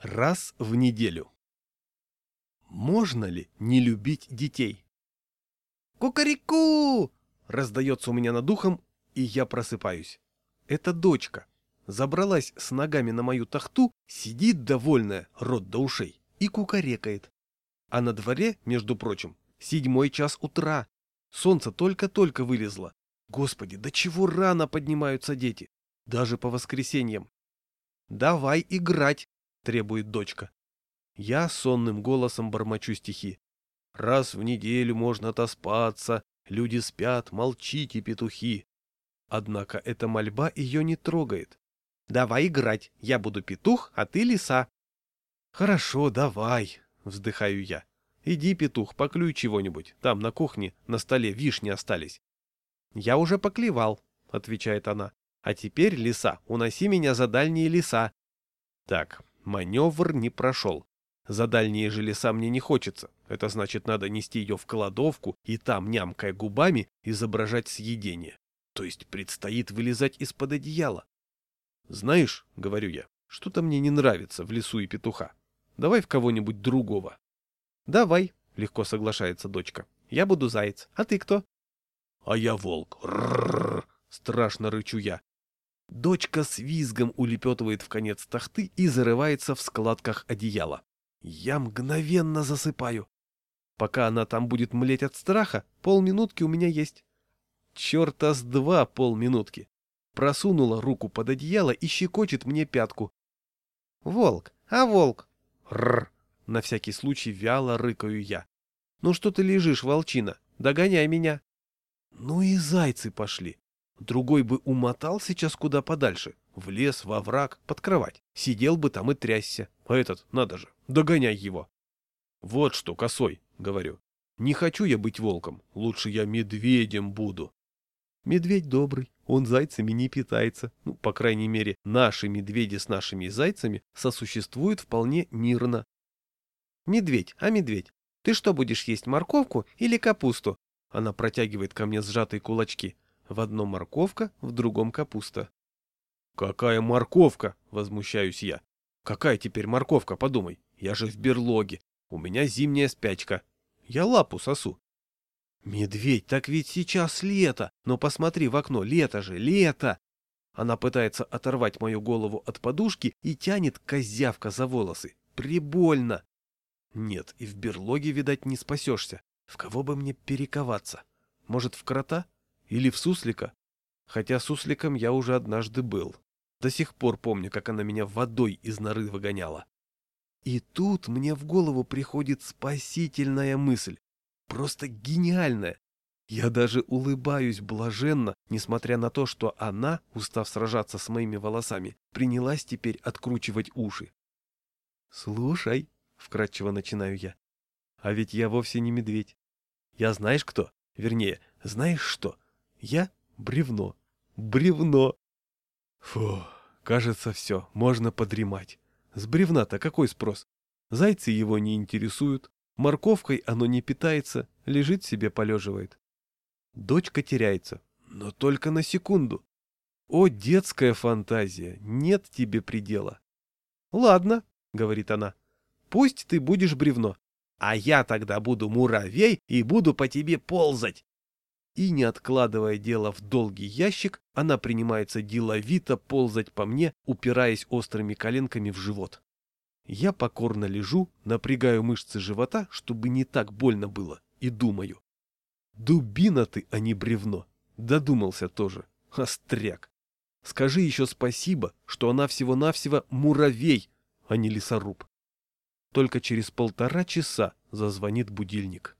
Раз в неделю. Можно ли не любить детей? «Кукареку!» раздается у меня над духом, и я просыпаюсь. Это дочка. Забралась с ногами на мою тахту, сидит довольная, рот до ушей, и кукарекает. А на дворе, между прочим, седьмой час утра. Солнце только-только вылезло. Господи, до чего рано поднимаются дети. Даже по воскресеньям. «Давай играть!» — требует дочка. Я сонным голосом бормочу стихи. «Раз в неделю можно отоспаться, люди спят, молчите, петухи!» Однако эта мольба ее не трогает. «Давай играть, я буду петух, а ты лиса». «Хорошо, давай», — вздыхаю я. «Иди, петух, поклюй чего-нибудь, там на кухне на столе вишни остались». «Я уже поклевал», — отвечает она. А теперь, лиса, уноси меня за дальние леса. Так, маневр не прошел. За дальние же леса мне не хочется. Это значит, надо нести ее в кладовку и там, нямкая губами, изображать съедение. То есть предстоит вылезать из-под одеяла. Знаешь, — говорю я, — что-то мне не нравится в лесу и петуха. Давай в кого-нибудь другого. Давай, — легко соглашается дочка. Я буду заяц. А ты кто? А я волк. Рррр, страшно рычу я. Дочка с визгом улепетывает в конец тахты и зарывается в складках одеяла. Я мгновенно засыпаю. Пока она там будет млеть от страха, полминутки у меня есть. Черта с два полминутки. Просунула руку под одеяло и щекочет мне пятку. «Волк! А волк?» «Рррр!» На всякий случай вяло рыкаю я. «Ну что ты лежишь, волчина? Догоняй меня!» Ну и зайцы пошли. Другой бы умотал сейчас куда подальше, в лес, во враг, под кровать. Сидел бы там и трясся. А этот, надо же, догоняй его. Вот что, косой, говорю. Не хочу я быть волком, лучше я медведем буду. Медведь добрый, он зайцами не питается. Ну, по крайней мере, наши медведи с нашими зайцами сосуществуют вполне мирно. Медведь, а медведь, ты что будешь есть, морковку или капусту? Она протягивает ко мне сжатые кулачки. В одном морковка, в другом капуста. «Какая морковка?» — возмущаюсь я. «Какая теперь морковка, подумай? Я же в берлоге. У меня зимняя спячка. Я лапу сосу». «Медведь, так ведь сейчас лето! Но посмотри в окно, лето же, лето!» Она пытается оторвать мою голову от подушки и тянет козявка за волосы. Прибольно! Нет, и в берлоге, видать, не спасешься. В кого бы мне перековаться? Может, в крота? Или в суслика? Хотя сусликом я уже однажды был. До сих пор помню, как она меня водой из норы выгоняла. И тут мне в голову приходит спасительная мысль. Просто гениальная. Я даже улыбаюсь блаженно, несмотря на то, что она, устав сражаться с моими волосами, принялась теперь откручивать уши. «Слушай», — вкратчиво начинаю я, — «а ведь я вовсе не медведь. Я знаешь кто? Вернее, знаешь что? Я бревно. Бревно. Фу, кажется, все, можно подремать. С бревна-то какой спрос? Зайцы его не интересуют, морковкой оно не питается, лежит себе полеживает. Дочка теряется, но только на секунду. О, детская фантазия, нет тебе предела. Ладно, говорит она, пусть ты будешь бревно, а я тогда буду муравей и буду по тебе ползать и, не откладывая дело в долгий ящик, она принимается деловито ползать по мне, упираясь острыми коленками в живот. Я покорно лежу, напрягаю мышцы живота, чтобы не так больно было, и думаю. Дубина ты, а не бревно. Додумался тоже. Остряк. Скажи еще спасибо, что она всего-навсего муравей, а не лесоруб. Только через полтора часа зазвонит будильник.